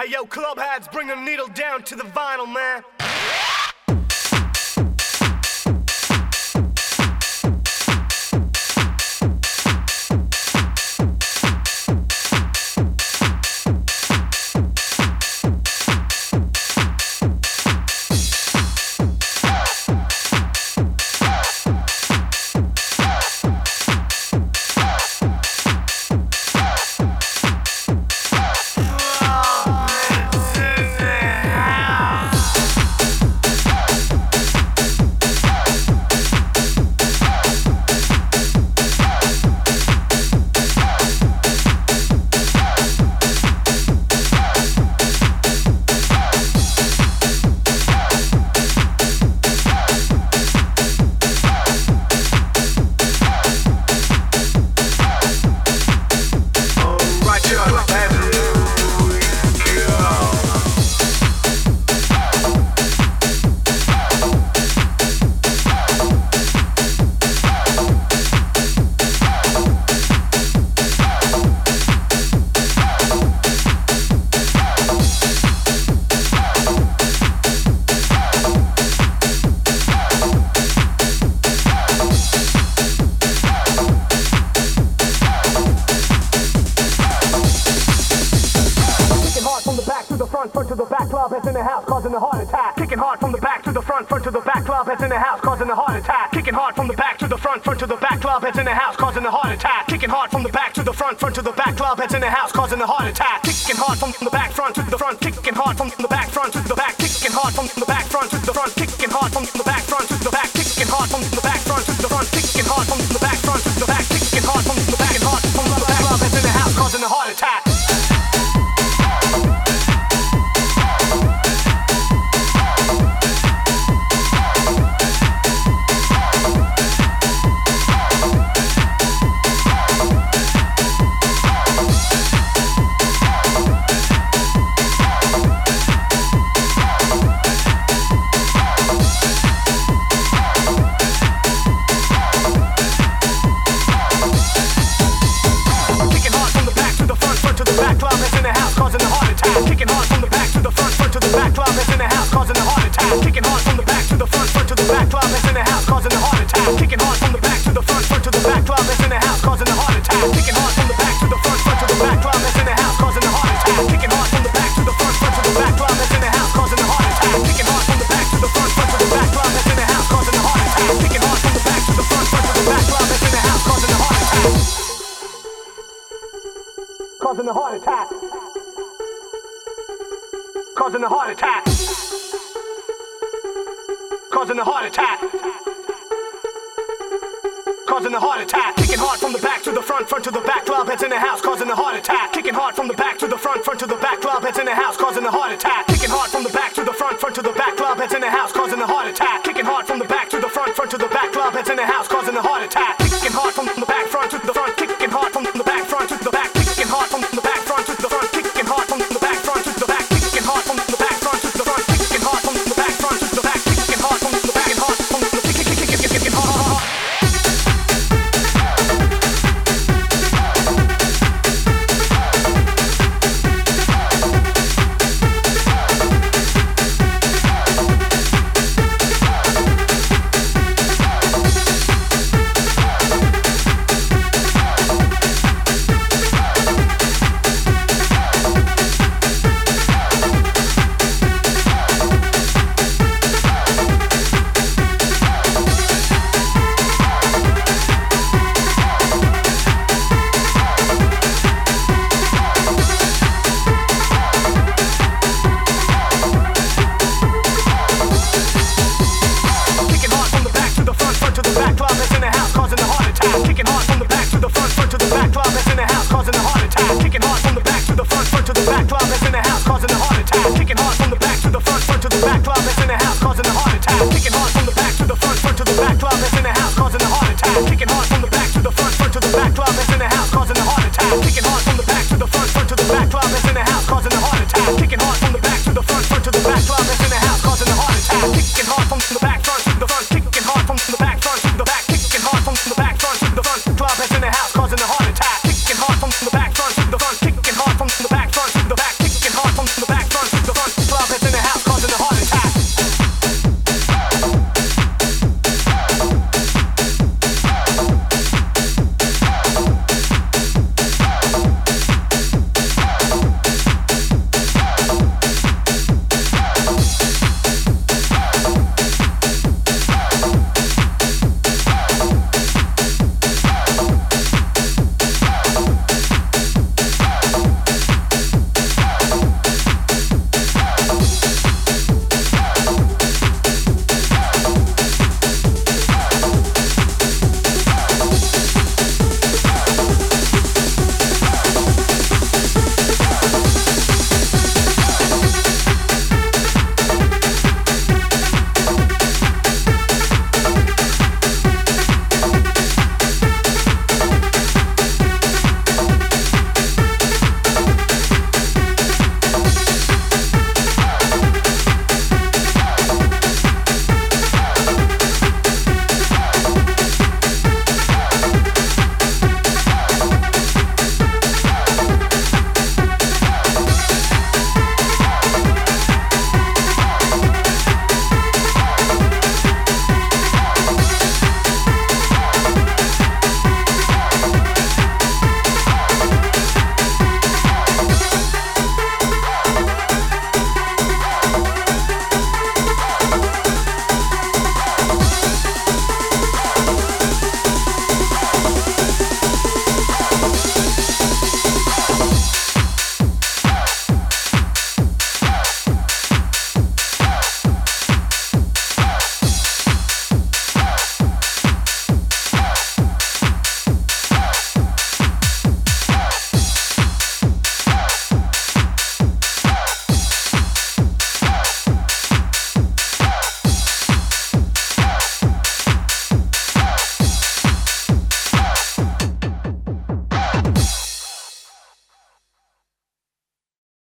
Hey yo, Klubbheads, bring the needle down to the vinyl, man. causing a heart attack. Kicking hard from the back to the front, front to the back, Klubbheads in the house, causing a heart attack. Kicking hard from the back to the front, front to the back, Klubbheads in the house, causing a heart attack. Kicking hard from the back to the front, front to the back, Klubbheads in the house, causing a heart attack. Kicking hard from the back front to the front, kicking hard from the back front to the back, kicking hard from the back front to the front, kicking hard from the back. causing a heart attack. Causing a heart attack. Causing a heart attack. Causing a heart attack. Kicking hard from the back to the front, front to the back. Klubbheads in the house, causing a heart attack. Kicking hard from the back to the front, front to the back. Klubbheads in the house, causing a heart attack.